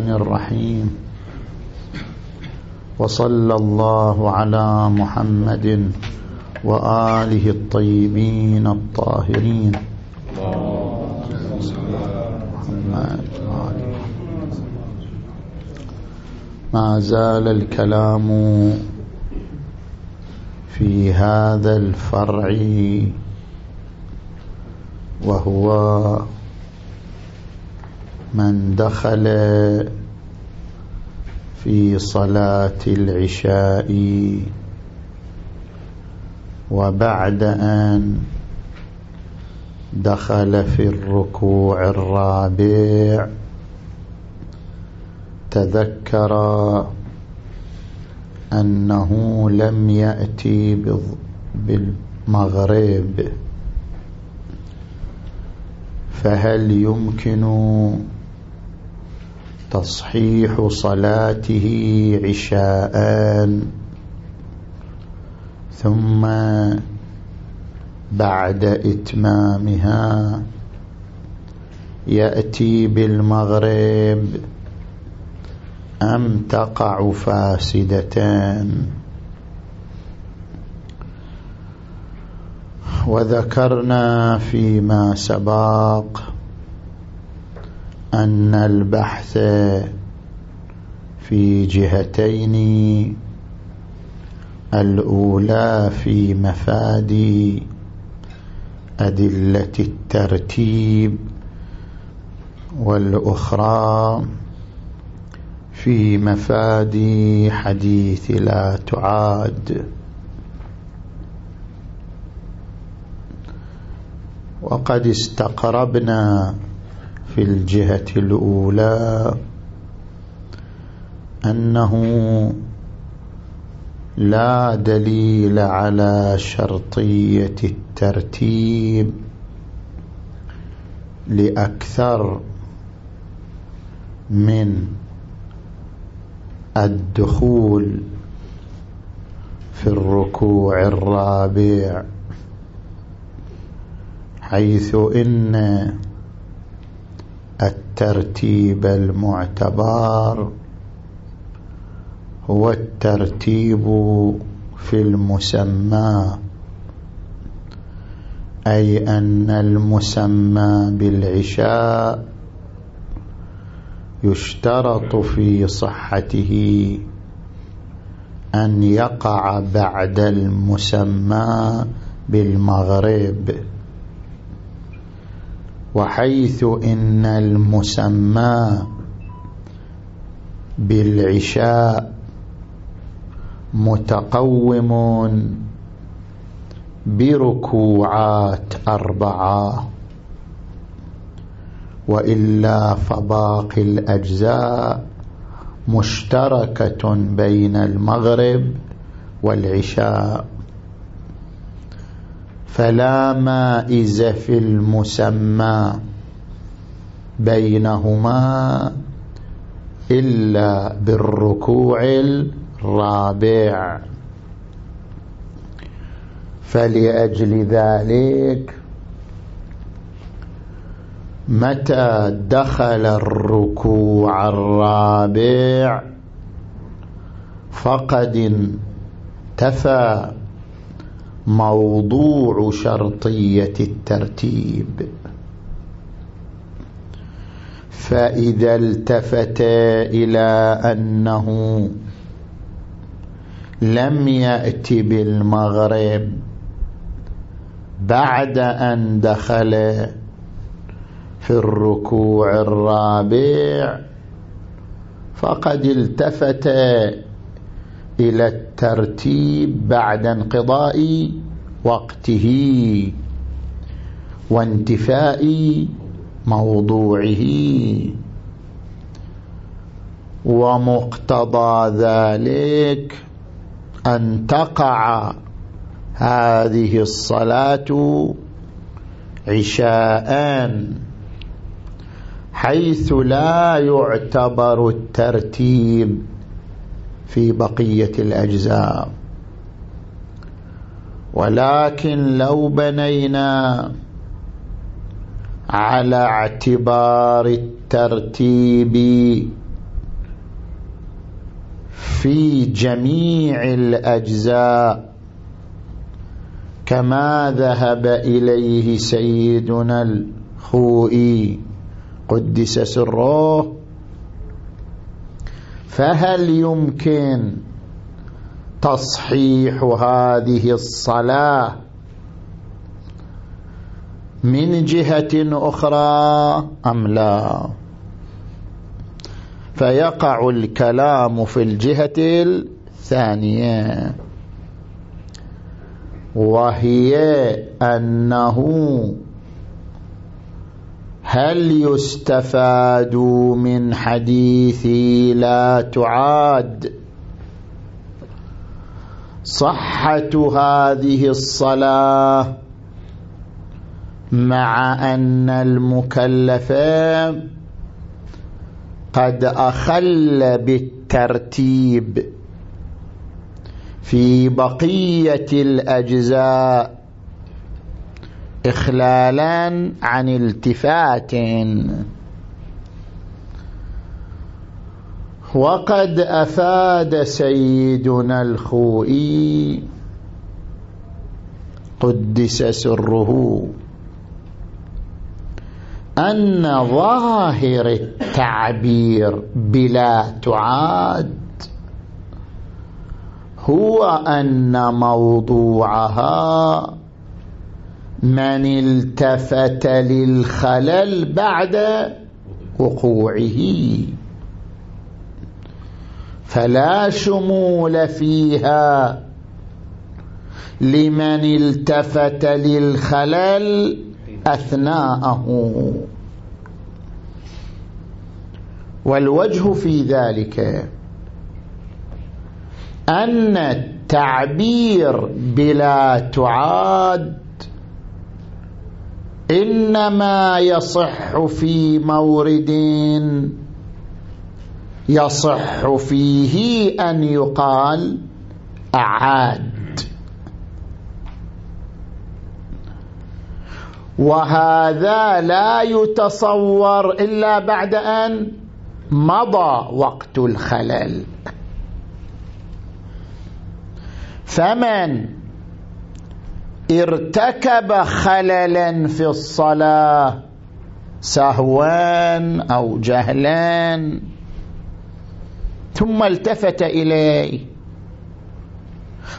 الرحمن الرحيم. وصلى الله على محمد وآله الطيبين الطاهرين. محمد ما زال الكلام في هذا الفرع وهو من دخل في صلاة العشاء وبعد أن دخل في الركوع الرابع تذكر أنه لم يأتي بالمغرب. فهل يمكن تصحيح صلاته عشاء. ثم بعد إتمامها يأتي بالمغرب أم تقع فاسدتان. وذكرنا فيما سبق أن البحث في جهتين الأولى في مفاد أدلة الترتيب والأخرى في مفاد حديث لا تعاد. وقد استقربنا في الجهة الأولى أنه لا دليل على شرطية الترتيب لأكثر من الدخول في الركوع الرابع حيث إن الترتيب المعتبر هو الترتيب في المسمى أي أن المسمى بالعشاء يشترط في صحته أن يقع بعد المسمى بالمغرب. وحيث إن المسمى بالعشاء متقوم بركوعات أربعة وإلا فباقي الأجزاء مشتركة بين المغرب والعشاء. فلا مائز في المسمى بينهما إلا بالركوع الرابع. فلأجل ذلك متى دخل الركوع الرابع فقد انتفى موضوع شرطية الترتيب. فإذا التفت إلى أنه لم يأت بالمغرب بعد أن دخل في الركوع الرابع فقد التفت إلى الترتيب بعد انقضاء وقته وانتفاء موضوعه ومقتضى ذلك أن تقع هذه الصلاة عشاء حيث لا يعتبر الترتيب في بقية الأجزاء. ولكن لو بنينا على اعتبار الترتيب في جميع الأجزاء كما ذهب إليه سيدنا الخوئي قدس سره فهل يمكن تصحيح هذه الصلاة من جهة أخرى أم لا؟ فيقع الكلام في الجهة الثانية. وهي أنه هل يستفاد من حديثي لا تعاد؟ صحة هذه الصلاة مع أن المكلف قد أخل بالترتيب في بقية الأجزاء إخلالا عن التفات وقد أفاد سيدنا الخوئي قدس سره أن ظاهر التعبير بلا تعاد هو أن موضوعها من التفت للخلل بعد وقوعه. فلا شمول فيها لمن التفت للخلل أثناءه. والوجه في ذلك أن التعبير بلا تعاد إنما يصح في مورد يصح فيه أن يقال أعاد. وهذا لا يتصور إلا بعد أن مضى وقت الخلل. فمن ارتكب خللا في الصلاة سهوا أو جهلا ثم التفت إليه.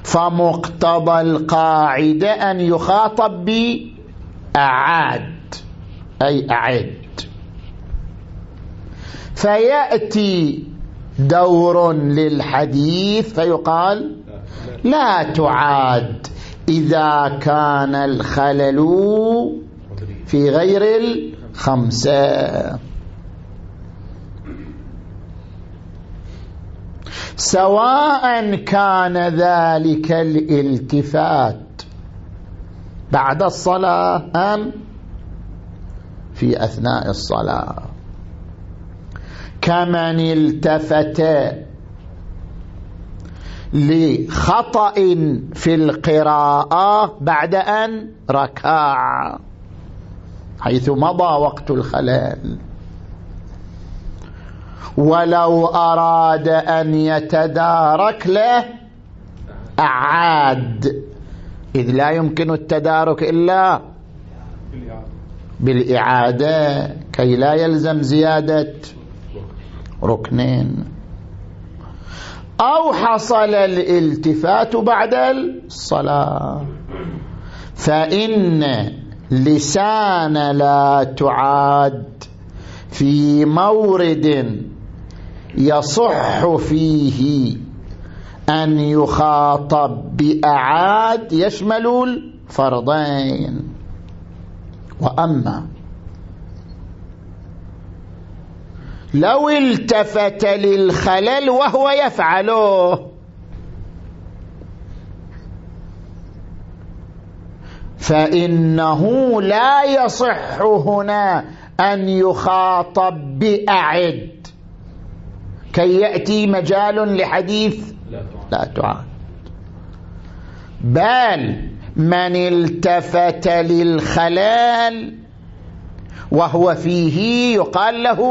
فمقتضى القاعدة أن يخاطب بأعاد أي أعد. فيأتي دور للحديث فيقال لا تعاد إذا كان الخلل في غير الخمسة. سواء كان ذلك الالتفات بعد الصلاة أم في أثناء الصلاة. كمن التفت لخطأ في القراءة بعد أن ركع حيث مضى وقت الخلل ولو أراد أن يتدارك له أعاد. إذ لا يمكن التدارك إلا بالإعادة كي لا يلزم زيادة ركنين. أو حصل الالتفات بعد الصلاة. فإن لسان لا تعاد في مورد يصح فيه أن يخاطب بأعاد يشمل الفرضين. وأما لو التفت للخلل وهو يفعله فإنه لا يصح هنا أن يخاطب بأعد. كي يأتي مجال لحديث لا تعاد بل من التفت للخلال وهو فيه يقال له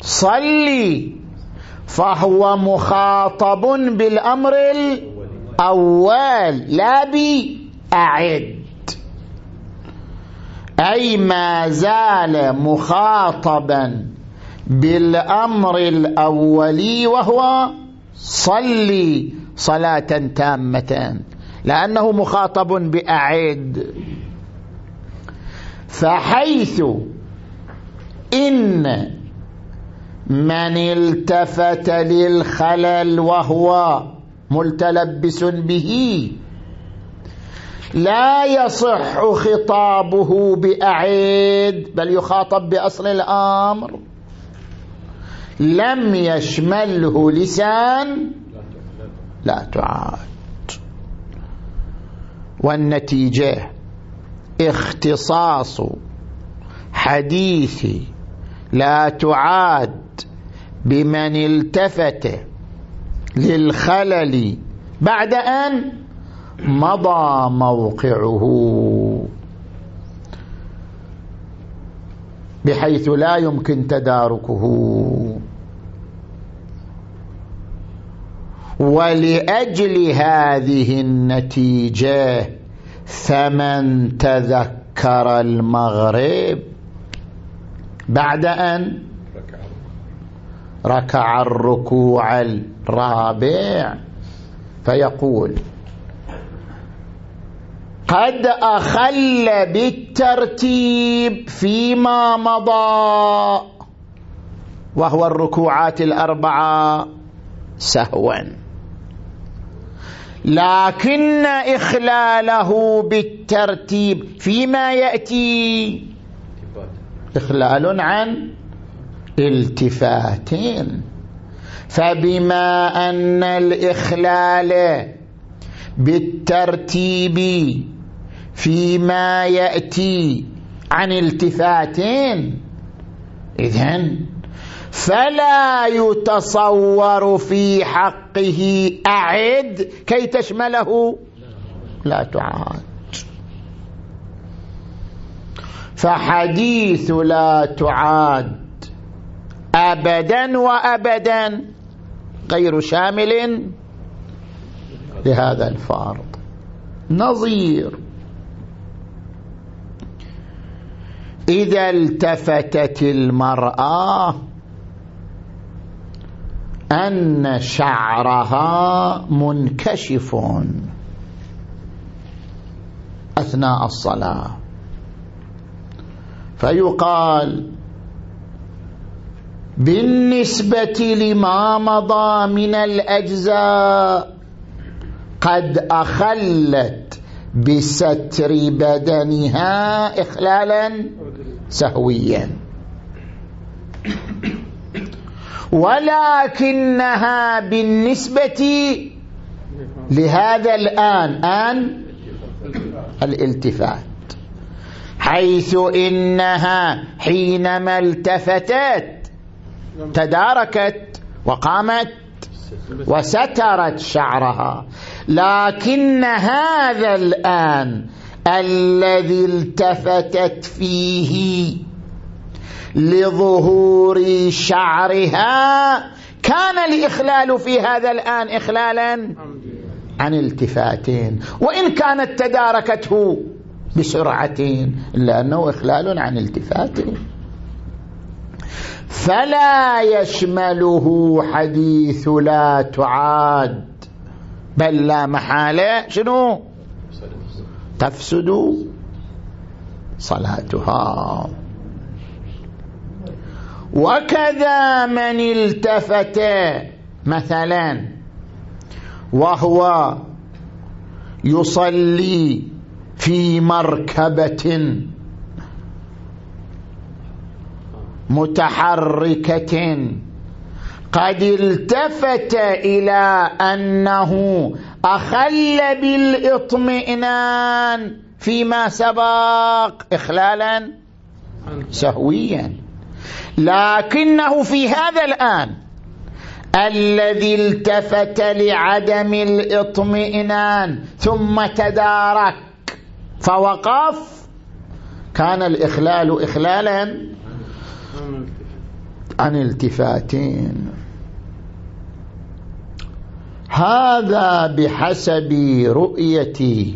صلي فهو مخاطب بالأمر الأول لا بأعد. أي ما زال مخاطبا بالأمر الأولي وهو صلي صلاة تامة لأنه مخاطب بأعد. فحيث إن من التفت للخلل وهو ملتلبس به لا يصح خطابه بأعيد بل يخاطب بأصل الأمر. لم يشمله لسان لا تعاد. والنتيجة اختصاص حديث لا تعاد بمن التفت للخلل بعد أن مضى موقعه. بحيث لا يمكن تداركه. ولأجل هذه النتيجة فمن تذكر المغرب بعد أن ركع الركوع الرابع فيقول قد أخل بالترتيب فيما مضى وهو الركوعات الأربعة سهوا. لكن إخلاله بالترتيب فيما يأتي. إخلال عن التفاتين فبما أن الإخلال بالترتيب فيما يأتي عن التفاتين إذن فلا يتصور في حقه أعد كي تشمله. لا تعاد فحديث لا تعاد أبدا وأبدا. غير شامل لهذا الفرض. نظير. إذا التفتت المرأة أن شعرها منكشف أثناء الصلاة. فيقال بالنسبة لما مضى من الأجزاء قد أخلت بستر بدنها إخلالا سهويا. ولكنها بالنسبة لهذا الآن آن؟ الالتفات. حيث إنها حينما التفتت تداركت وقامت وسترت شعرها. لكن هذا الآن الذي التفتت فيه لظهور شعرها. كان الإخلال في هذا الآن إخلالا عن التفاتين. وإن كانت تداركته بسرعتين إلا أنه إخلال عن التفاتين. فلا يشمله حديث لا تعاد. بل لا محالة. شنو؟ تفسد صلاتها. وكذا من التفت مثلا وهو يصلي في مركبة متحركة. قد التفت إلى أنه أخل بالإطمئنان فيما سبق إخلالا سهويا. لكنه في هذا الآن الذي التفت لعدم الاطمئنان ثم تدارك فوقف كان الإخلال إخلالا عن التفاتين. هذا بحسب رؤية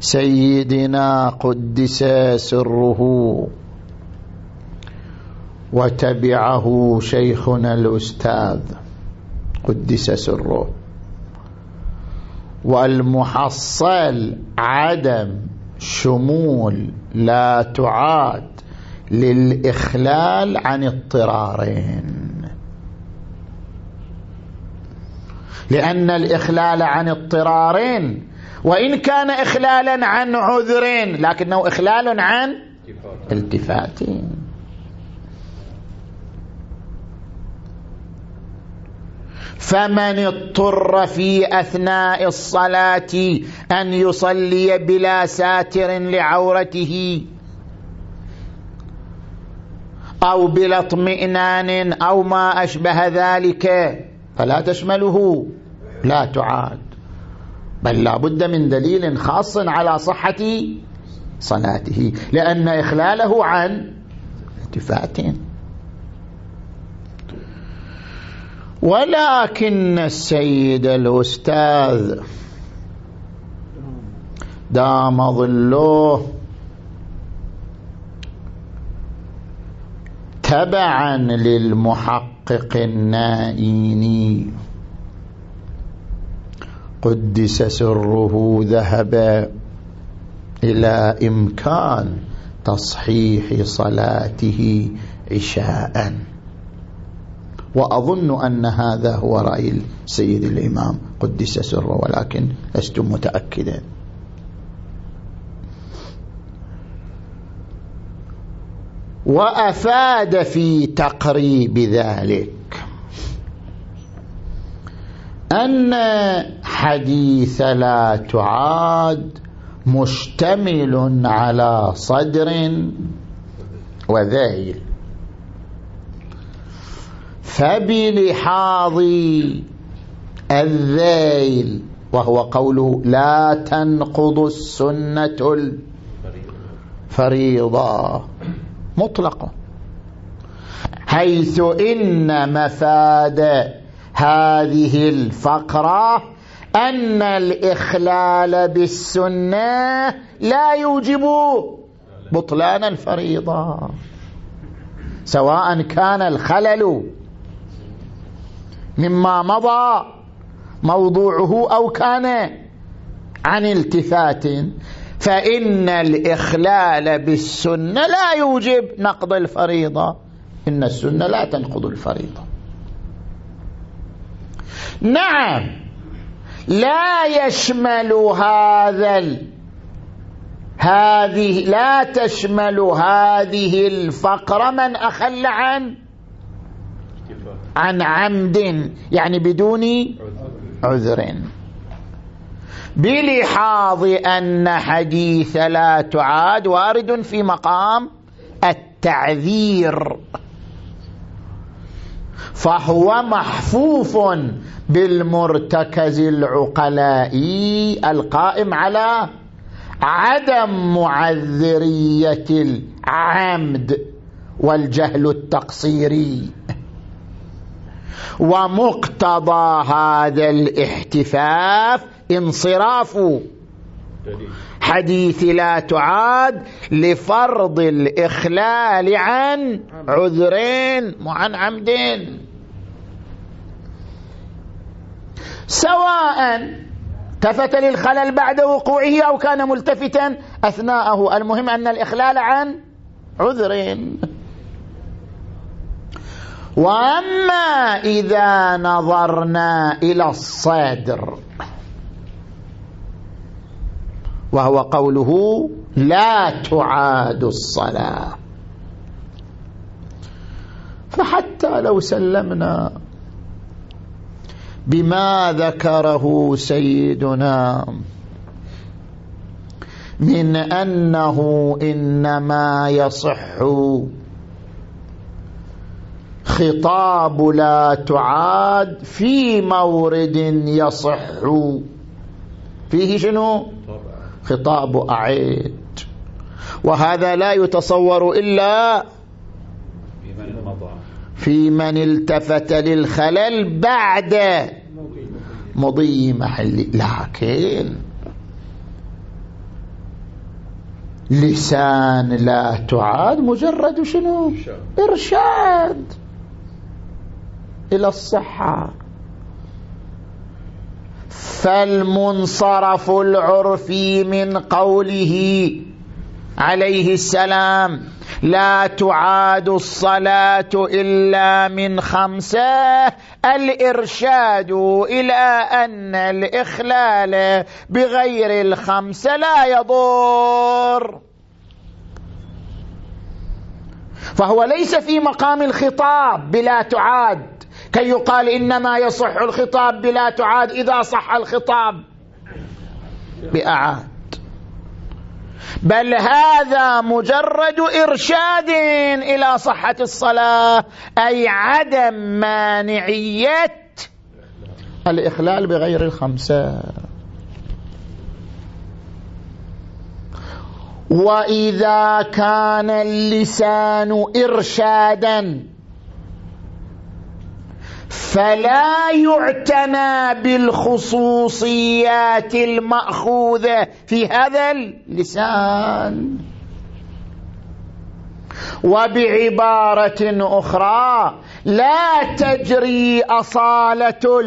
سيدنا قدس سره. وتبعه شيخنا الأستاذ قدس سره. والمحصل عدم شمول لا تعاد للإخلال عن اضطرارين. لأن الإخلال عن اضطرارين وإن كان إخلالا عن عذرين لكنه إخلال عن التفاتين فمن اضطر في أثناء الصلاة أن يصلي بلا ساتر لعورته أو بلا اطمئنان أو ما أشبه ذلك فلا تشمله لا تعاد. بل لا بد من دليل خاص على صحة صلاته لأن إخلاله عن التفات. ولكن السيد الأستاذ دام ظله تبعا للمحقق النائيني قدس سره ذهب إلى إمكان تصحيح صلاته عشاءً وأظن أن هذا هو رأي السيد الإمام قدس سره ولكن لست متأكدا. وأفاد في تقريب ذلك أن حديث لا تعاد مشتمل على صدر وذيل. فبلحاظ الذيل وهو قوله لا تنقض السنة الفريضة. مطلقة حيث إن مفاد هذه الفقرة أن الإخلال بالسنة لا يوجب بطلان الفريضة. سواء كان الخلل مما مضى موضوعه أو كان عن التفات. فإن الإخلال بالسنة لا يوجب نقض الفريضة. إن السنة لا تنقض الفريضة. نعم لا يشمل هذا هذه لا تشمل هذه الفقرة من أخل عن عن عمد يعني بدون عذر. بلحاظ أن حديث لا تعاد وارد في مقام التعذير. فهو محفوف بالمرتكز العقلائي القائم على عدم معذرية العمد والجهل التقصيري. ومقتضى هذا الاحتفاف انصراف. حديث لا تعاد لفرض الإخلال عن عذرين وعن عمدين. سواء التفت للخلل بعد وقوعه أو كان ملتفتا أثناءه المهم أن الإخلال عن عذرين. وأما إذا نظرنا إلى الصدر وهو قوله لا تعاد الصلاة. فحتى لو سلمنا بما ذكره سيدنا من أنه إنما يصح خطاب لا تعاد في مورد يصح. فيه شنو؟ خطاب أعيد. وهذا لا يتصور إلا في من التفت للخلل بعد مضي محلي لكن لسان لا تعاد مجرد شنو؟ إرشاد. إلى الصحة. فالمنصرف العرفي من قوله عليه السلام لا تعاد الصلاة إلا من خمسة. الإرشاد إلى أن الإخلال بغير الخمسة لا يضر. فهو ليس في مقام الخطاب بلا تعاد. كي يقال إنما يصح الخطاب بلا تعاد إذا صح الخطاب بأعاد. بل هذا مجرد إرشاد إلى صحة الصلاة أي عدم مانعية الإخلال بغير الخمسة. وإذا كان اللسان إرشادا فلا يعتنى بالخصوصيات المأخوذة في هذا اللسان. وبعبارة أخرى لا تجري أصالة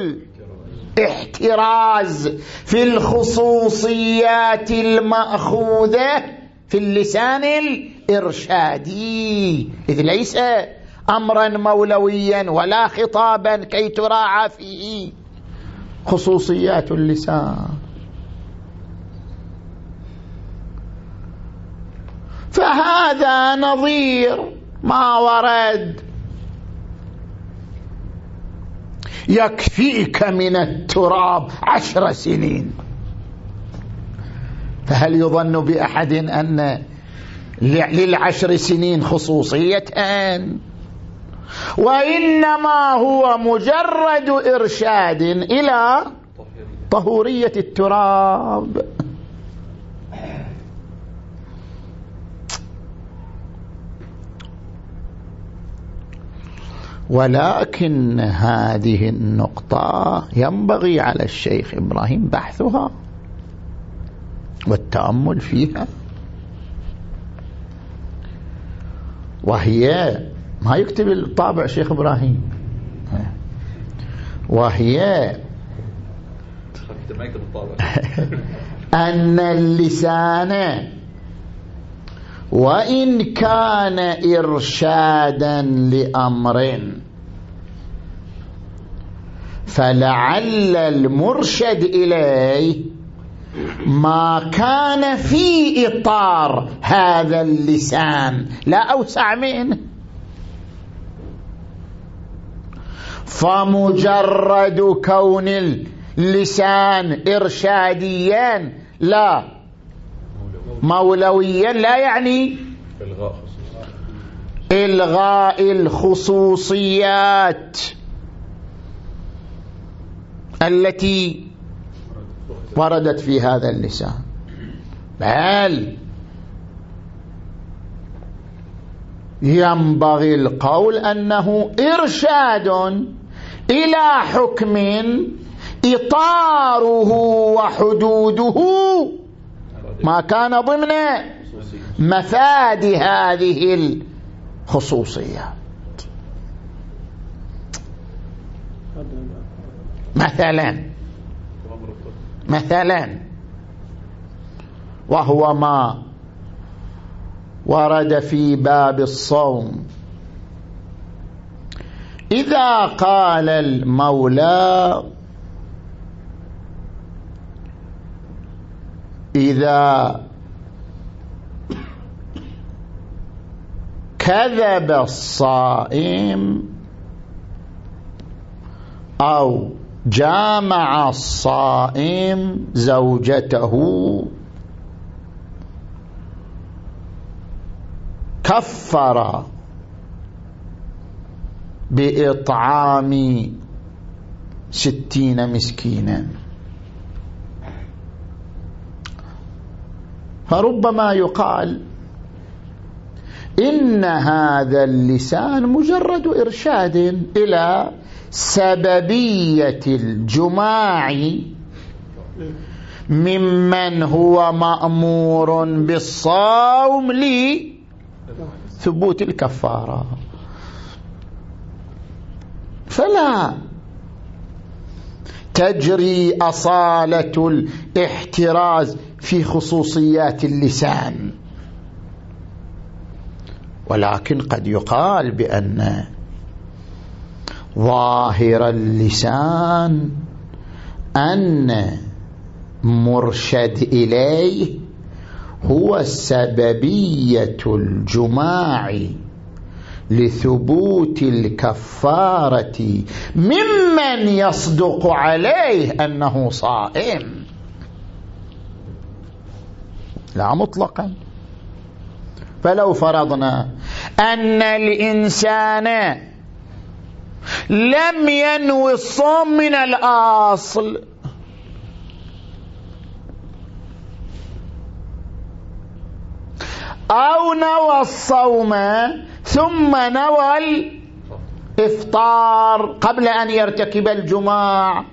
الاحتراز في الخصوصيات المأخوذة في اللسان الإرشادي إذ ليس امرا مولويا ولا خطابا كي تراعى فيه. خصوصيات اللسان. فهذا نظير ما ورد. يكفيك من التراب عشر سنين. فهل يظن بأحد أن للعشر سنين خصوصية أن وإنما هو مجرد إرشاد إلى طهورية التراب. ولكن هذه النقطة ينبغي على الشيخ إبراهيم بحثها والتأمل فيها وهي ما يكتب الطابع شيخ إبراهيم. وهي أن اللسان وإن كان إرشادا لأمر فلعل المرشد إليه ما كان في إطار هذا اللسان. لا أوسع منه. فمجرد كون اللسان إرشاديا لا. مولويا لا يعني إلغاء الخصوصيات التي وردت في هذا اللسان. بل ينبغي القول أنه إرشاد إلى حكم إطاره وحدوده. ما كان ضمن مفاد هذه الخصوصيات مثلا مثلا وهو ما ورد في باب الصوم. إذا قال المولى إذا كذب الصائم أو جامع الصائم زوجته كفر بإطعام ستين مسكينا. فربما يقال إن هذا اللسان مجرد إرشاد إلى سببية الجماع ممن هو مأمور بالصوم لثبوت الكفارة. فلا. تجري أصالة الاحتراز في خصوصيات اللسان. ولكن قد يقال بأن ظاهر اللسان أن مرشد إليه هو سببية الجماع لثبوت الكفارة ممن يصدق عليه أنه صائم. لا مطلقا. فلو فرضنا أن الإنسان لم ينوي الصوم من الأصل أو نوى الصوم ثم نوى الإفطار قبل أن يرتكب الجماع.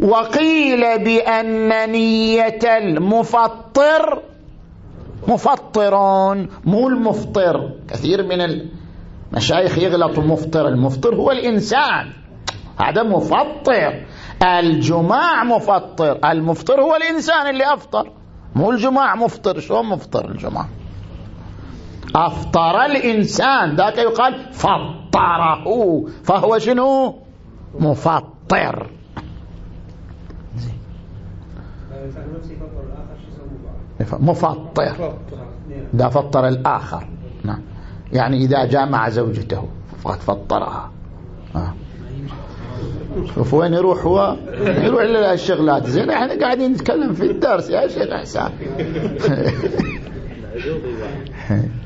وقيل بأن نية المفطر مفطرون مو المفطر. كثير من المشايخ يغلط مفطر. المفطر هو الإنسان. هذا مفطر. الجماع مفطر. المفطر هو الإنسان اللي أفطر. مو الجماع مفطر. شو مفطر الجماع؟ أفطر الإنسان. ذاك يقال فطره. فهو شنو؟ مفطر. مفطر. ده فطر الآخر. نعم. يعني إذا جامع زوجته. فقد فطرها. آه. شوف وين يروح هو؟ يروح للشغلات زين إحنا قاعدين نتكلم في الدرس يا شيخ إحسان.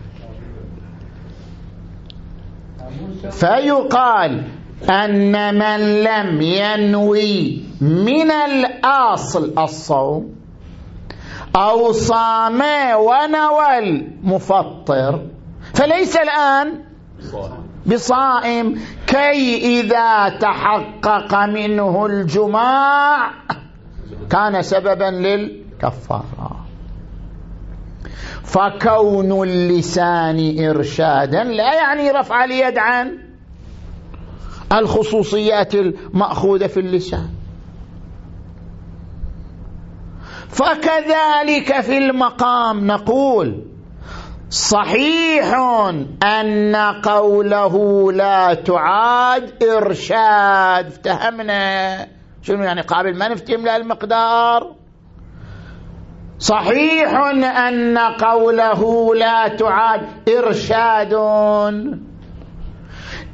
فيقال أن من لم ينوي من الأصل الصوم أو صام ونوى المفطر فليس الآن بصائم كي إذا تحقق منه الجماع كان سببا للكفارة. فكون اللسان إرشادا لا يعني رفع اليد عن الخصوصيات المأخوذة في اللسان. فكذلك في المقام نقول صحيح أن قوله لا تعاد إرشاد افتهمنا. شنو يعني قابل ما نفتهم له المقدار صحيح أن قوله لا تعاد إرشاد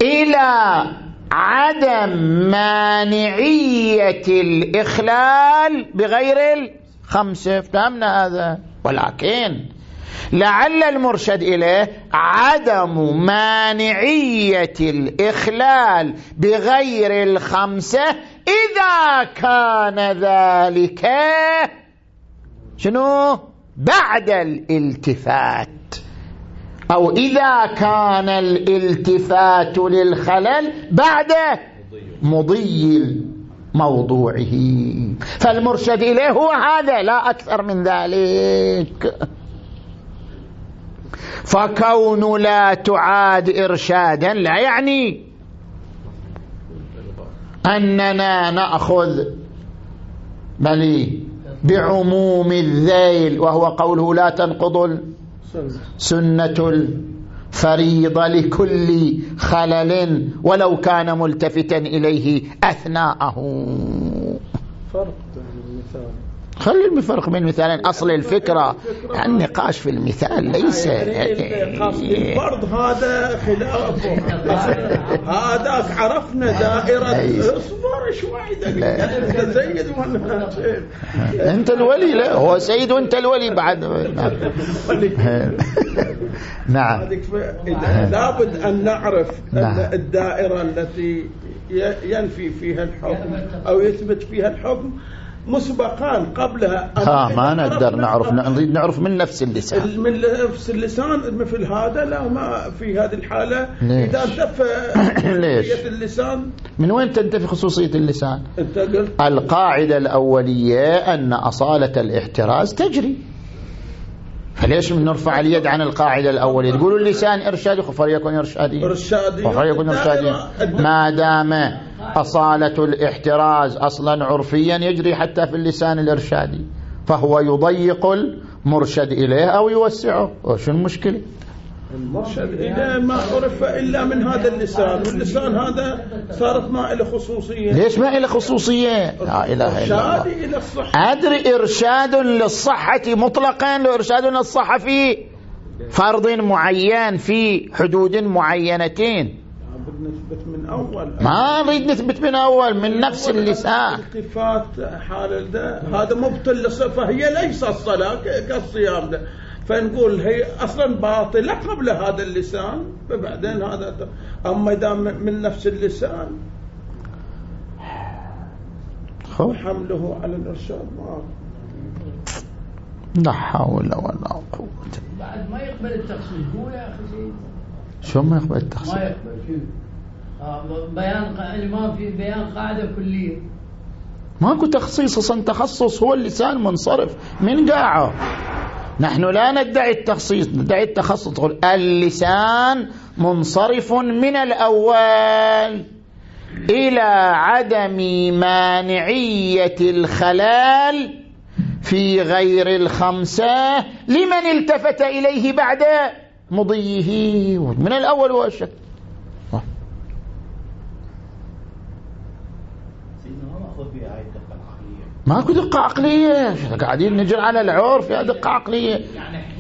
إلى عدم مانعية الإخلال بغير الخمسة فهمنا هذا؟ ولكن لعل المرشد إليه عدم مانعية الإخلال بغير الخمسة إذا كان ذلك شنو؟ بعد الالتفات. أو إذا كان الالتفات للخلل بعد مضي موضوعه. فالمرشد إليه هو هذا لا أكثر من ذلك. فكون لا تعاد إرشادا لا يعني أننا نأخذ بل بعموم الذيل وهو قوله لا تنقض سنة الفريضة لكل خلل ولو كان ملتفتا إليه أثناءه. فرق خلي الفرق بين مثالين أصل الفكرة النقاش في المثال ليس الفرض هذا خلافه هذاك عرفنا دائرة اصبر شوي أنت سيد أنت الولي لا. هو سيد وأنت الولي بعد. نعم. لابد أن نعرف نعم. الدائرة التي ينفي فيها الحكم أو يثبت فيها الحكم مسبقا قبلها ها ما نقدر نعرف. نريد نعرف من نفس اللسان. من نفس اللسان مثل هذا لا ما في هذه الحالة. ليش؟ إذا انتفى ليش؟ اللسان. من وين تنتفي خصوصية اللسان؟ أنت قلت القاعدة الأولية أن أصالة الاحتراز تجري. فليش نرفع اليد عن القاعدة الأولية؟ تقولوا اللسان إرشادي فليكن إرشادي. إرشادي. فليكن إرشادي. ما دام أصالة الاحتراز أصلا عرفيا يجري حتى في اللسان الإرشادي فهو يضيق المرشد إليه أو يوسعه. وشو المشكلة؟ المرشد إذا ما عرف إلا من هذا اللسان واللسان هذا صارت ما له خصوصية. ليش ما له خصوصية؟ لا إله إلا الله. أدري إرشاد للصحة مطلقا لإرشاد للصحة في فرض معين في حدود معينتين. نثبت من أول. ما نريد نثبت من أول من نفس اللسان. التفات حال هذا مبطل للصفة هي ليس الصلاة كالصيام. ده فنقول هي أصلا باطله قبل هذا اللسان. فبعدين هذا أما إذا من نفس اللسان حمله على الإرشاد. ما لا حول ولا قوة. بعد ما يقبل التخصيص هو يا أخي سيد شو ما يقبل التخصيص؟ ما يقبل شو آه، بيان الإمام في بيان قاعدة كلية. ماكو تخصيص أصلا تخصص هو اللسان منصرف. من قاعة؟ نحن لا ندعي التخصيص ندعي التخصص. اللسان منصرف من الأول إلى عدم مانعية الخلال في غير الخمسة لمن التفت إليه بعد مضيه. من الأول والشك ماكو دقة عقلية. قاعدين نجر على العرف يا دقة عقلية.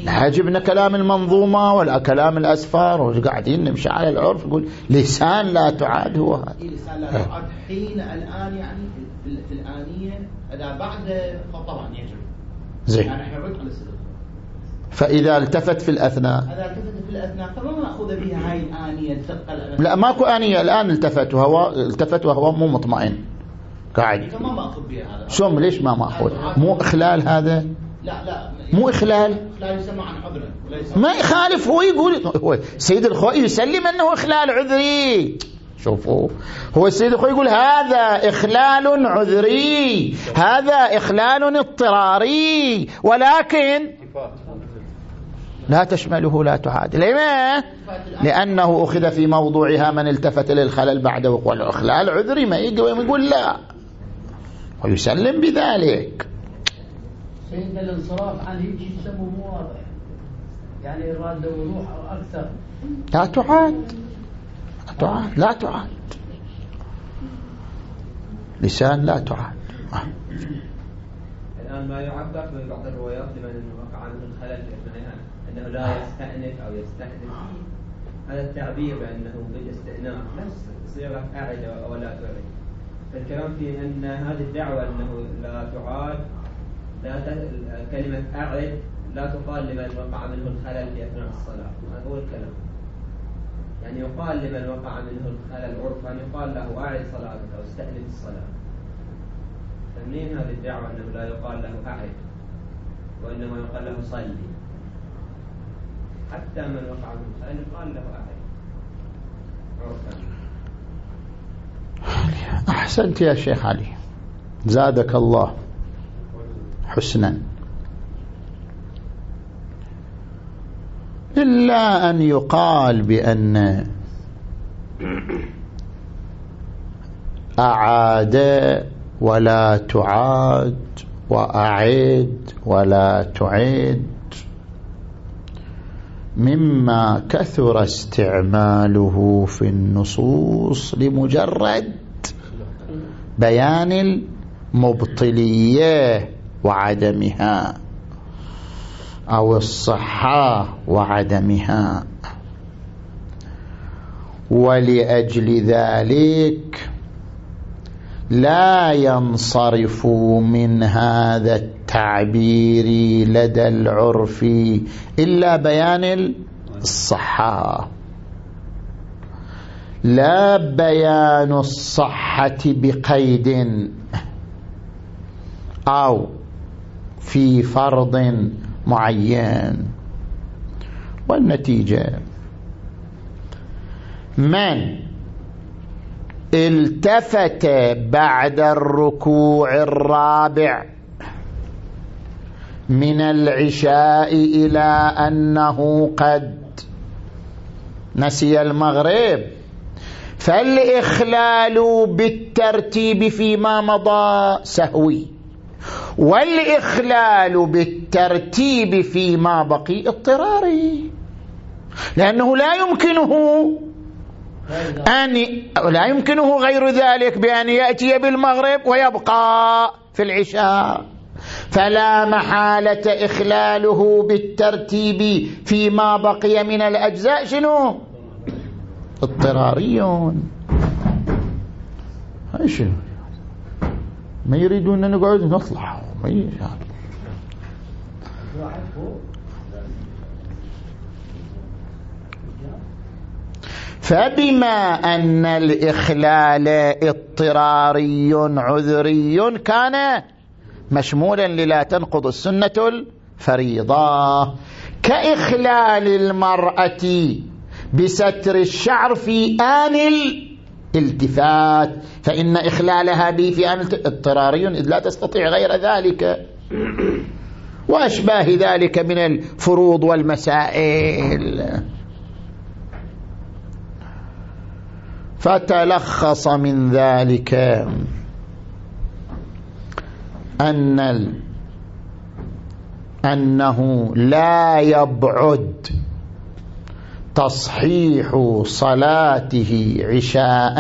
لا يعجبنا كلام المنظومة ولا كلام الأسفار. وقاعدين نمشي على العرف يقول لسان لا تعاد هو هذا. لسان لا تعاد. حين الآن يعني في الآنية إذا بعد طبعا يجري زين. يعني إحنا على فإذا التفت في الأثناء. إذا التفت في الأثناء فما مأخوذ بها هاي الآنية؟ الدقة لا ماكو آنية الآن التفت وهو التفت وهو مو مطمئن. قاعد. ما بها هذا. ليش ما مأخذ؟ مو إخلال هذا؟ لا لا. مو إخلال؟ لا يسمى عن عذر ما يخالف هو يقول هو سيد الخوي يسلم أنه إخلال عذري. شوفوا هو السيد الخوي يقول هذا إخلال عذري هذا إخلال اضطراري ولكن لا تشمله لا تعاد لما لأنه أخذ في موضوعها من التفت للخلل بعد وقوع الإخلال عذري. ما يقول لا. ويسلم بذلك. سيد الانصراف عن هيك يسموه مو واضح. يعني إرادة وروح أكثر. لا تعاد. لا تعاد لا تعاد. لسان لا تعاد. الآن ما يعبر في بعض الروايات لمن وقع عنه الخلل أنه لا يستأنف أو يستحدث هذا التعبير بأنه بالإستئناف. نفس صيغة أعد ولا تعد فالكلام في أن هذه الدعوة أنه لا تعاد لا كلمة أعد لا تقال لمن وقع منه الخلل في أثناء الصلاة. هذا هو الكلام. يعني يقال لمن وقع منه الخلل عرفا يقال له أعد صلاتك أو استأنف الصلاة. فمنين هذه الدعوة أنه لا يقال له أعد؟ وإنما يقال له صلي. حتى من وقع منه الخلل يقال له أعد. عرفا. أحسنت يا شيخ علي. زادك الله حسنا. إلا أن يقال بأن أعاد ولا تعاد وأعد ولا تعد مما كثر استعماله في النصوص لمجرد بيان المبطلية وعدمها أو الصحة وعدمها. ولأجل ذلك لا ينصرف من هذا التعبير لدى العرف إلا بيان الصحة. لا بيان الصحة بقيد. أو في فرض معين. والنتيجة من التفت بعد الركوع الرابع من العشاء إلى أنه قد نسي المغرب. فالإخلال بالترتيب فيما مضى سهوي والإخلال بالترتيب فيما بقي اضطراري لأنه لا يمكنه أن لا يمكنه غير ذلك بأن يأتي بالمغرب ويبقى في العشاء. فلا محالة إخلاله بالترتيب فيما بقي من الأجزاء. شنو؟ اضطراريون. شنو ما يريدون أن نقعد نطلع ما يريد. فبما أن الإخلال اضطراري عذري كان مشمولا للا تنقض السنة الفريضة. كإخلال المرأة بستر الشعر في آن الالتفات فإن إخلالها به في آن اضطراري إذ لا تستطيع غير ذلك. وأشباه ذلك من الفروض والمسائل. فتلخص من ذلك أن ال... أنه لا يبعد تصحيح صلاته عشاء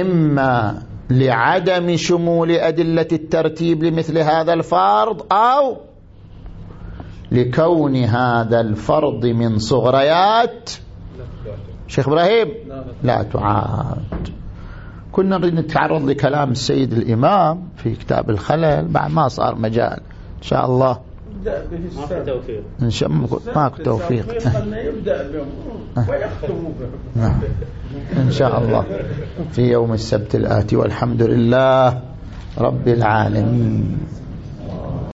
إما لعدم شمول أدلة الترتيب لمثل هذا الفرض أو لكون هذا الفرض من صغريات شيخ إبراهيم. لا تعاد كنا نريد نتعرض لكلام السيد الإمام في كتاب الخلل بعد ما صار مجال. إن شاء الله. ماكو توفيق. إن شاء الله ماكو توفيق. نعم إن شاء الله. في يوم السبت الآتي والحمد لله رب العالمين.